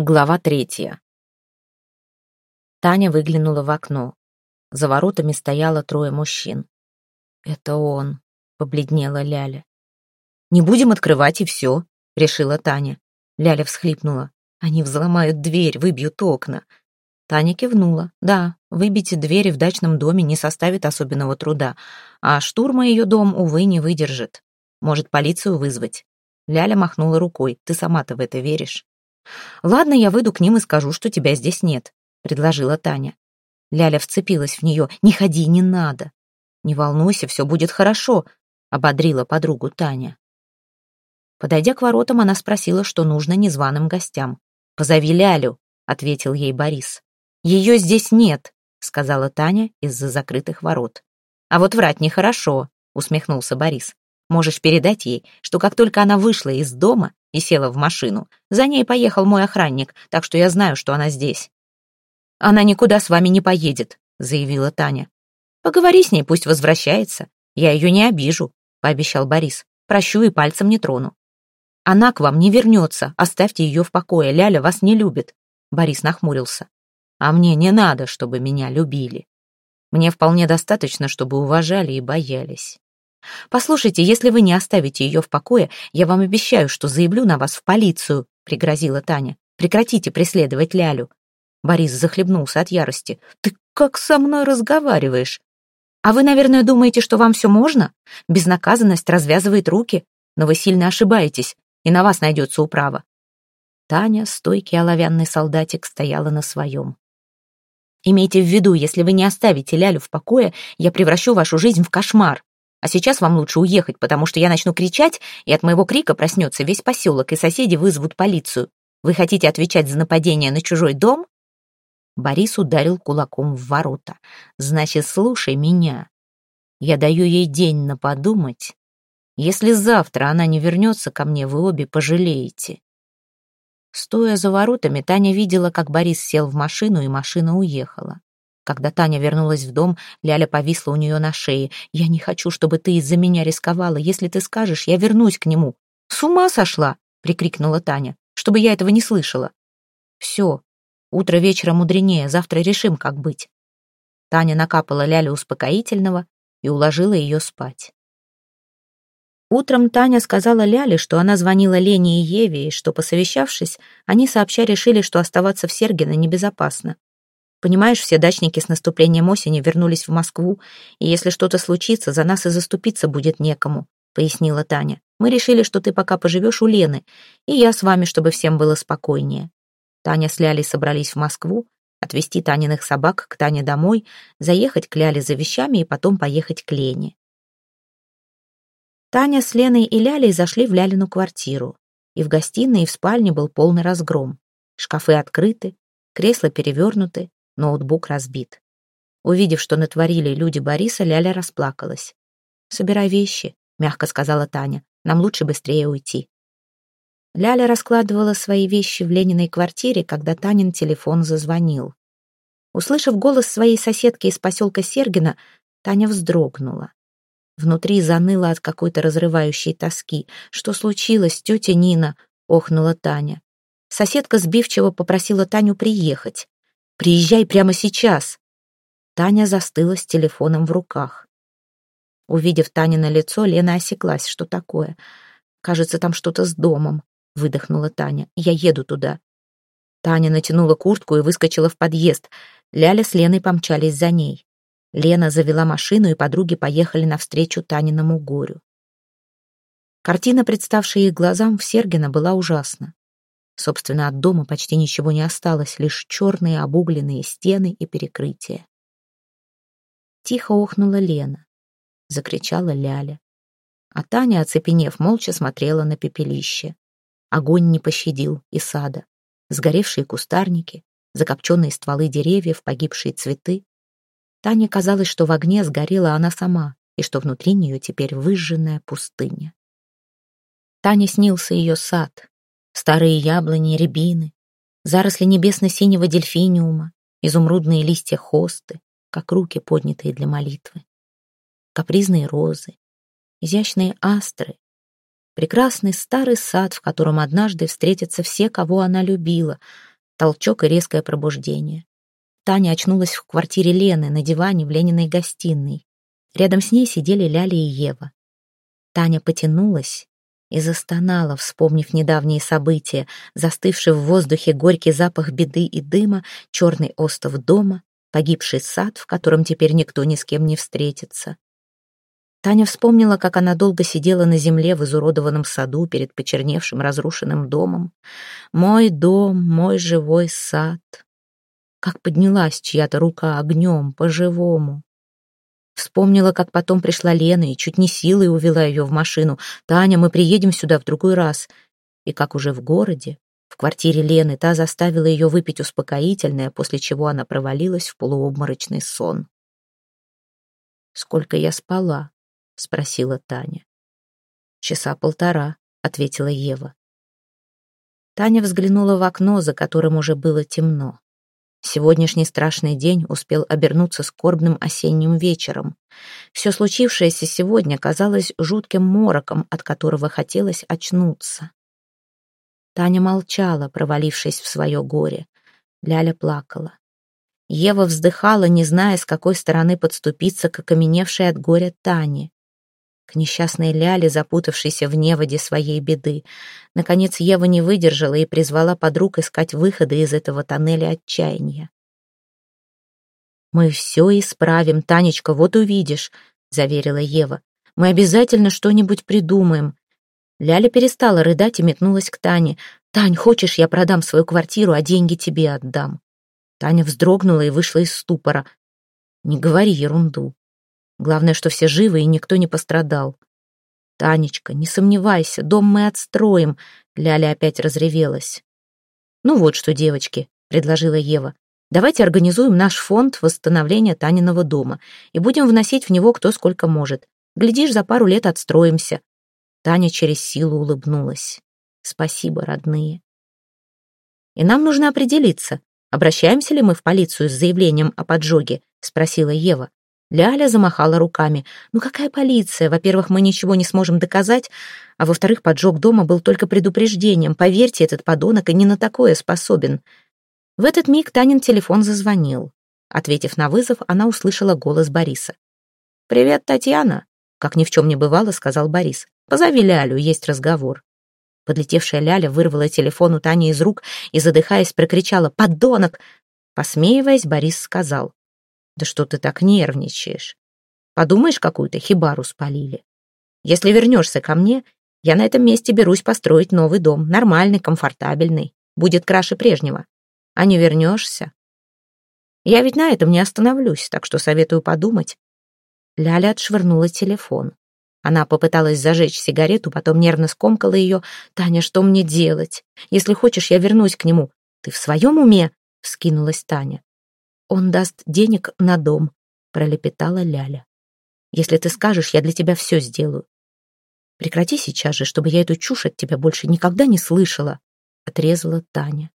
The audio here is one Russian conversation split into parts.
Глава третья. Таня выглянула в окно. За воротами стояло трое мужчин. «Это он», — побледнела Ляля. «Не будем открывать, и все», — решила Таня. Ляля всхлипнула. «Они взломают дверь, выбьют окна». Таня кивнула. «Да, выбить двери в дачном доме не составит особенного труда, а штурма ее дом, увы, не выдержит. Может, полицию вызвать?» Ляля махнула рукой. «Ты сама-то в это веришь?» «Ладно, я выйду к ним и скажу, что тебя здесь нет», — предложила Таня. Ляля вцепилась в нее. «Не ходи, не надо». «Не волнуйся, все будет хорошо», — ободрила подругу Таня. Подойдя к воротам, она спросила, что нужно незваным гостям. «Позови Лялю», — ответил ей Борис. «Ее здесь нет», — сказала Таня из-за закрытых ворот. «А вот врать нехорошо», — усмехнулся Борис. «Можешь передать ей, что как только она вышла из дома, и села в машину. За ней поехал мой охранник, так что я знаю, что она здесь. «Она никуда с вами не поедет», — заявила Таня. «Поговори с ней, пусть возвращается. Я ее не обижу», — пообещал Борис. «Прощу и пальцем не трону». «Она к вам не вернется, оставьте ее в покое, Ляля вас не любит», — Борис нахмурился. «А мне не надо, чтобы меня любили. Мне вполне достаточно, чтобы уважали и боялись». «Послушайте, если вы не оставите ее в покое, я вам обещаю, что заявлю на вас в полицию», — пригрозила Таня. «Прекратите преследовать Лялю». Борис захлебнулся от ярости. «Ты как со мной разговариваешь? А вы, наверное, думаете, что вам все можно? Безнаказанность развязывает руки, но вы сильно ошибаетесь, и на вас найдется управа». Таня, стойкий оловянный солдатик, стояла на своем. «Имейте в виду, если вы не оставите Лялю в покое, я превращу вашу жизнь в кошмар. А сейчас вам лучше уехать, потому что я начну кричать, и от моего крика проснется весь поселок, и соседи вызовут полицию. Вы хотите отвечать за нападение на чужой дом?» Борис ударил кулаком в ворота. «Значит, слушай меня. Я даю ей день на подумать. Если завтра она не вернется ко мне, вы обе пожалеете». Стоя за воротами, Таня видела, как Борис сел в машину, и машина уехала. Когда Таня вернулась в дом, Ляля повисла у нее на шее. «Я не хочу, чтобы ты из-за меня рисковала. Если ты скажешь, я вернусь к нему». «С ума сошла!» — прикрикнула Таня, чтобы я этого не слышала. «Все. Утро вечера мудренее. Завтра решим, как быть». Таня накапала Ляле успокоительного и уложила ее спать. Утром Таня сказала Ляле, что она звонила Лене и Еве, и что, посовещавшись, они сообща решили, что оставаться в Сергино небезопасно. Понимаешь, все дачники с наступлением осени вернулись в Москву, и если что-то случится, за нас и заступиться будет некому», — пояснила Таня. «Мы решили, что ты пока поживешь у Лены, и я с вами, чтобы всем было спокойнее». Таня с Лялей собрались в Москву, отвезти Таниных собак к Тане домой, заехать к Ляле за вещами и потом поехать к Лене. Таня с Леной и Лялей зашли в Лялину квартиру. И в гостиной, и в спальне был полный разгром. Шкафы открыты, кресла перевернуты, ноутбук разбит. Увидев, что натворили люди Бориса, Ляля расплакалась. «Собирай вещи», — мягко сказала Таня. «Нам лучше быстрее уйти». Ляля раскладывала свои вещи в Лениной квартире, когда Танин телефон зазвонил. Услышав голос своей соседки из поселка Сергина, Таня вздрогнула. Внутри заныло от какой-то разрывающей тоски. «Что случилось, тетя Нина?» — охнула Таня. Соседка сбивчиво попросила Таню приехать. Приезжай прямо сейчас!» Таня застыла с телефоном в руках. Увидев Танино лицо, Лена осеклась. Что такое? Кажется, там что-то с домом, выдохнула Таня. Я еду туда. Таня натянула куртку и выскочила в подъезд. Ляля с Леной помчались за ней. Лена завела машину, и подруги поехали навстречу Таниному горю. Картина, представшая их глазам в Сергино, была ужасна. Собственно, от дома почти ничего не осталось, лишь черные обугленные стены и перекрытия. Тихо охнула Лена. Закричала Ляля. А Таня, оцепенев, молча смотрела на пепелище. Огонь не пощадил и сада. Сгоревшие кустарники, закопченные стволы деревьев, погибшие цветы. Тане казалось, что в огне сгорела она сама, и что внутри нее теперь выжженная пустыня. Тане снился ее сад, Старые яблони, рябины, заросли небесно-синего дельфиниума, изумрудные листья хосты, как руки, поднятые для молитвы. Капризные розы, изящные астры, прекрасный старый сад, в котором однажды встретятся все, кого она любила, Толчок и резкое пробуждение. Таня очнулась в квартире Лены на диване в Лениной гостиной. Рядом с ней сидели Ляля и Ева. Таня потянулась и застонала, вспомнив недавние события, застывший в воздухе горький запах беды и дыма, черный остов дома, погибший сад, в котором теперь никто ни с кем не встретится. Таня вспомнила, как она долго сидела на земле в изуродованном саду перед почерневшим разрушенным домом. «Мой дом, мой живой сад». Как поднялась чья-то рука огнем, по-живому. Вспомнила, как потом пришла Лена и чуть не силой увела ее в машину. «Таня, мы приедем сюда в другой раз». И как уже в городе, в квартире Лены, та заставила ее выпить успокоительное, после чего она провалилась в полуобморочный сон. «Сколько я спала?» — спросила Таня. «Часа полтора», — ответила Ева. Таня взглянула в окно, за которым уже было темно. Сегодняшний страшный день успел обернуться скорбным осенним вечером. Все случившееся сегодня казалось жутким мороком, от которого хотелось очнуться. Таня молчала, провалившись в свое горе. Ляля плакала. Ева вздыхала, не зная, с какой стороны подступиться к окаменевшей от горя Тане к несчастной Ляле, запутавшейся в неводе своей беды. Наконец Ева не выдержала и призвала подруг искать выходы из этого тоннеля отчаяния. «Мы все исправим, Танечка, вот увидишь», — заверила Ева. «Мы обязательно что-нибудь придумаем». Ляля перестала рыдать и метнулась к Тане. «Тань, хочешь, я продам свою квартиру, а деньги тебе отдам?» Таня вздрогнула и вышла из ступора. «Не говори ерунду. Главное, что все живы и никто не пострадал. «Танечка, не сомневайся, дом мы отстроим», — Ляля опять разревелась. «Ну вот что, девочки», — предложила Ева, «давайте организуем наш фонд восстановления Таниного дома и будем вносить в него кто сколько может. Глядишь, за пару лет отстроимся». Таня через силу улыбнулась. «Спасибо, родные». «И нам нужно определиться, обращаемся ли мы в полицию с заявлением о поджоге?» — спросила Ева. Ляля замахала руками. «Ну какая полиция? Во-первых, мы ничего не сможем доказать, а во-вторых, поджог дома был только предупреждением. Поверьте, этот подонок и не на такое способен». В этот миг Танин телефон зазвонил. Ответив на вызов, она услышала голос Бориса. «Привет, Татьяна!» — как ни в чем не бывало, сказал Борис. «Позови Лялю, есть разговор». Подлетевшая Ляля вырвала телефон у Тани из рук и, задыхаясь, прокричала «Подонок!». Посмеиваясь, Борис сказал. Да что ты так нервничаешь? Подумаешь, какую-то хибару спалили. Если вернешься ко мне, я на этом месте берусь построить новый дом, нормальный, комфортабельный, будет краше прежнего. А не вернешься? Я ведь на этом не остановлюсь, так что советую подумать. Ляля отшвырнула телефон. Она попыталась зажечь сигарету, потом нервно скомкала ее. «Таня, что мне делать? Если хочешь, я вернусь к нему». «Ты в своем уме?» — вскинулась Таня. «Он даст денег на дом», — пролепетала Ляля. «Если ты скажешь, я для тебя все сделаю». «Прекрати сейчас же, чтобы я эту чушь от тебя больше никогда не слышала», — отрезала Таня.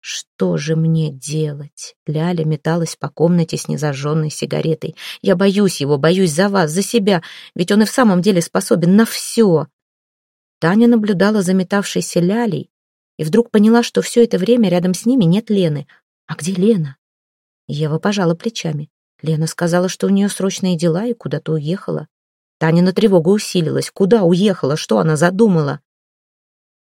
«Что же мне делать?» Ляля металась по комнате с незажженной сигаретой. «Я боюсь его, боюсь за вас, за себя, ведь он и в самом деле способен на все». Таня наблюдала за метавшейся Лялей и вдруг поняла, что все это время рядом с ними нет Лены. А где Лена? Ева пожала плечами. Лена сказала, что у нее срочные дела и куда-то уехала. Танина тревога усилилась. Куда уехала? Что она задумала?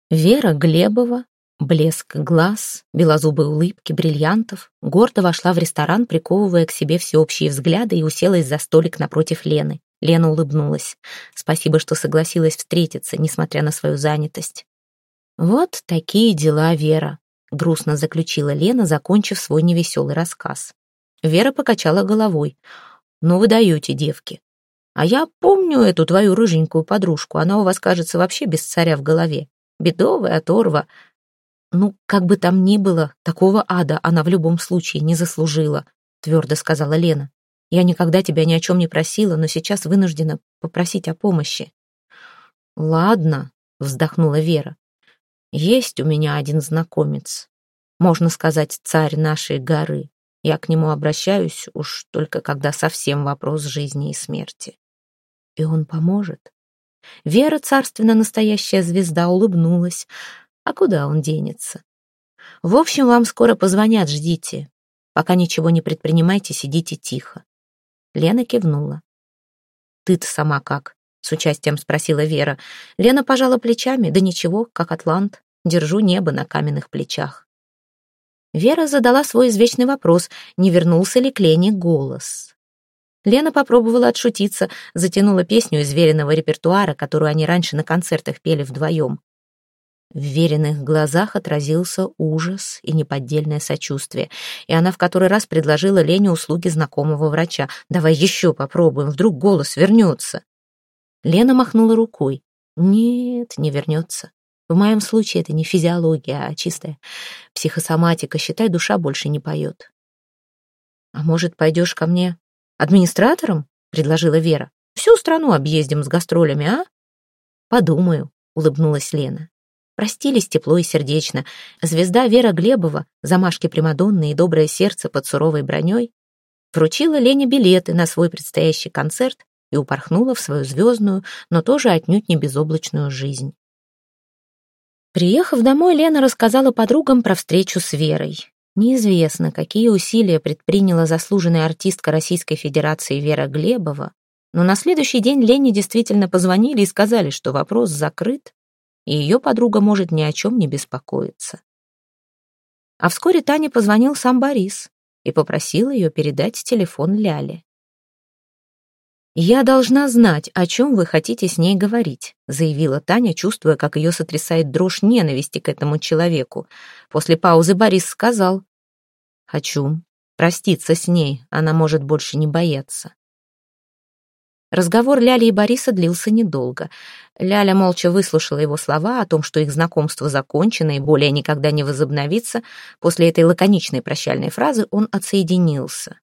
Вера Глебова, блеск глаз, белозубые улыбки, бриллиантов, гордо вошла в ресторан, приковывая к себе всеобщие взгляды и уселась за столик напротив Лены. Лена улыбнулась. Спасибо, что согласилась встретиться, несмотря на свою занятость. Вот такие дела, Вера грустно заключила Лена, закончив свой невеселый рассказ. Вера покачала головой. «Ну вы даете, девки. А я помню эту твою рыженькую подружку. Она у вас, кажется, вообще без царя в голове. Бедовая оторва. Ну, как бы там ни было, такого ада она в любом случае не заслужила», твердо сказала Лена. «Я никогда тебя ни о чем не просила, но сейчас вынуждена попросить о помощи». «Ладно», — вздохнула Вера. Есть у меня один знакомец, можно сказать, царь нашей горы. Я к нему обращаюсь уж только когда совсем вопрос жизни и смерти. И он поможет. Вера, царственно настоящая звезда, улыбнулась. А куда он денется? В общем, вам скоро позвонят, ждите. Пока ничего не предпринимайте, сидите тихо. Лена кивнула. Ты-то сама как? С участием спросила Вера. Лена пожала плечами. Да ничего, как атлант. Держу небо на каменных плечах. Вера задала свой извечный вопрос, не вернулся ли к Лене голос. Лена попробовала отшутиться, затянула песню из веренного репертуара, которую они раньше на концертах пели вдвоем. В веренных глазах отразился ужас и неподдельное сочувствие, и она в который раз предложила Лене услуги знакомого врача. «Давай еще попробуем, вдруг голос вернется». Лена махнула рукой. «Нет, не вернется. В моем случае это не физиология, а чистая психосоматика. Считай, душа больше не поет». «А может, пойдешь ко мне администратором?» — предложила Вера. «Всю страну объездим с гастролями, а?» «Подумаю», — улыбнулась Лена. Простились тепло и сердечно. Звезда Вера Глебова, замашки Примадонны и доброе сердце под суровой броней, вручила Лене билеты на свой предстоящий концерт и упорхнула в свою звездную, но тоже отнюдь не безоблачную жизнь. Приехав домой, Лена рассказала подругам про встречу с Верой. Неизвестно, какие усилия предприняла заслуженная артистка Российской Федерации Вера Глебова, но на следующий день Лене действительно позвонили и сказали, что вопрос закрыт, и ее подруга может ни о чем не беспокоиться. А вскоре Тане позвонил сам Борис и попросил ее передать телефон Ляле. «Я должна знать, о чем вы хотите с ней говорить», заявила Таня, чувствуя, как ее сотрясает дрожь ненависти к этому человеку. После паузы Борис сказал, «Хочу проститься с ней, она может больше не бояться». Разговор Ляли и Бориса длился недолго. Ляля молча выслушала его слова о том, что их знакомство закончено и более никогда не возобновится. После этой лаконичной прощальной фразы он отсоединился.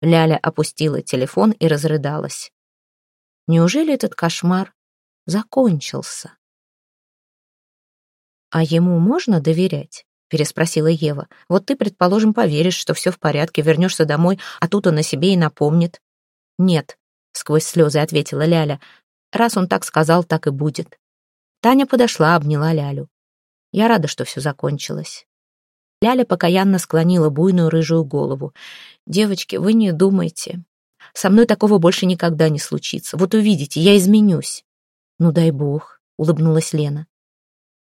Ляля опустила телефон и разрыдалась. Неужели этот кошмар закончился? «А ему можно доверять?» — переспросила Ева. «Вот ты, предположим, поверишь, что все в порядке, вернешься домой, а тут он о себе и напомнит». «Нет, сквозь слезы ответила Ляля. Раз он так сказал, так и будет. Таня подошла, обняла Лялю. Я рада, что все закончилось. Ляля покаянно склонила буйную рыжую голову. «Девочки, вы не думайте. Со мной такого больше никогда не случится. Вот увидите, я изменюсь». «Ну, дай бог», — улыбнулась Лена.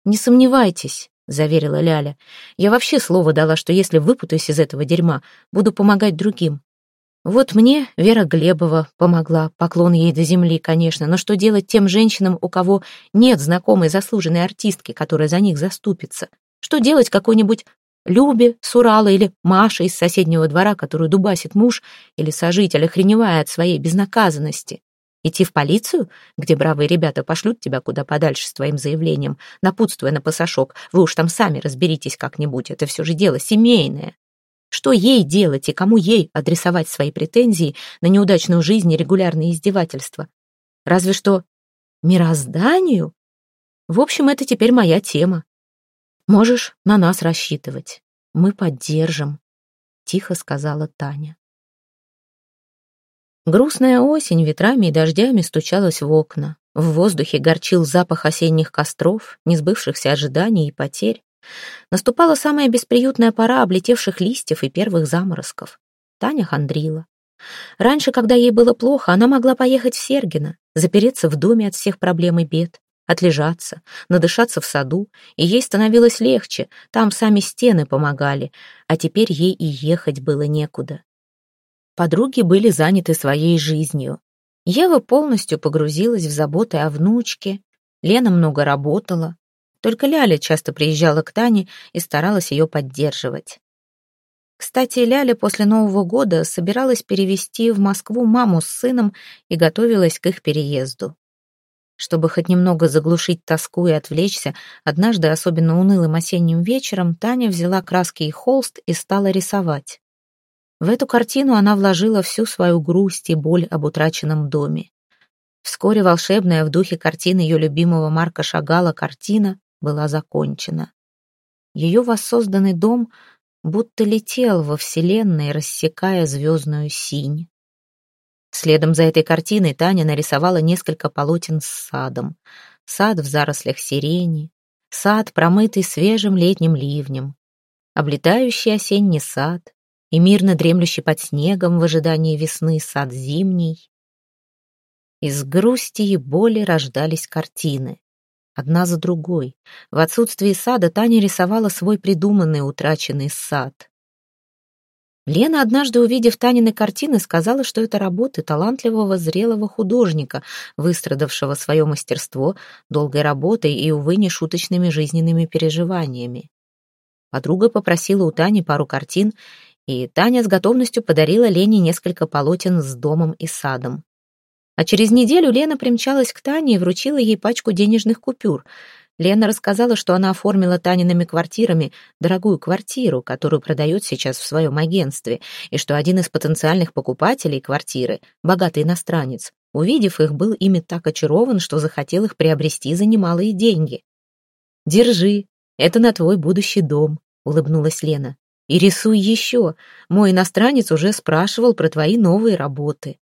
«Не сомневайтесь», — заверила Ляля. «Я вообще слово дала, что если выпутаюсь из этого дерьма, буду помогать другим. Вот мне Вера Глебова помогла, поклон ей до земли, конечно, но что делать тем женщинам, у кого нет знакомой заслуженной артистки, которая за них заступится? Что делать какой-нибудь Любе с Урала или Маше из соседнего двора, которую дубасит муж, или сожитель, охреневая от своей безнаказанности? Идти в полицию, где бравые ребята пошлют тебя куда подальше с твоим заявлением, напутствуя на пасашок, вы уж там сами разберитесь как-нибудь, это все же дело семейное. Что ей делать и кому ей адресовать свои претензии на неудачную жизнь и регулярные издевательства? Разве что мирозданию? В общем, это теперь моя тема. Можешь на нас рассчитывать. Мы поддержим, — тихо сказала Таня. Грустная осень ветрами и дождями стучалась в окна. В воздухе горчил запах осенних костров, несбывшихся ожиданий и потерь. Наступала самая бесприютная пора облетевших листьев и первых заморозков. Таня хандрила. Раньше, когда ей было плохо, она могла поехать в Сергино, запереться в доме от всех проблем и бед, отлежаться, надышаться в саду, и ей становилось легче, там сами стены помогали, а теперь ей и ехать было некуда. Подруги были заняты своей жизнью. Ева полностью погрузилась в заботы о внучке, Лена много работала, только Ляля часто приезжала к Тане и старалась ее поддерживать. Кстати, Ляля после Нового года собиралась перевести в Москву маму с сыном и готовилась к их переезду. Чтобы хоть немного заглушить тоску и отвлечься, однажды, особенно унылым осенним вечером, Таня взяла краски и холст и стала рисовать. В эту картину она вложила всю свою грусть и боль об утраченном доме. Вскоре волшебная в духе картины ее любимого Марка Шагала картина была закончена. Ее воссозданный дом будто летел во вселенной, рассекая звездную синь. Следом за этой картиной Таня нарисовала несколько полотен с садом. Сад в зарослях сирени, сад, промытый свежим летним ливнем, облетающий осенний сад и мирно дремлющий под снегом в ожидании весны сад зимний. Из грусти и боли рождались картины. Одна за другой. В отсутствии сада Таня рисовала свой придуманный утраченный сад. Лена, однажды увидев Танины картины, сказала, что это работы талантливого зрелого художника, выстрадавшего свое мастерство долгой работой и, увы, нешуточными жизненными переживаниями. Подруга попросила у Тани пару картин, и Таня с готовностью подарила Лене несколько полотен с домом и садом. А через неделю Лена примчалась к Тане и вручила ей пачку денежных купюр — Лена рассказала, что она оформила Таниными квартирами дорогую квартиру, которую продает сейчас в своем агентстве, и что один из потенциальных покупателей квартиры, богатый иностранец, увидев их, был ими так очарован, что захотел их приобрести за немалые деньги. «Держи, это на твой будущий дом», — улыбнулась Лена. «И рисуй еще. Мой иностранец уже спрашивал про твои новые работы».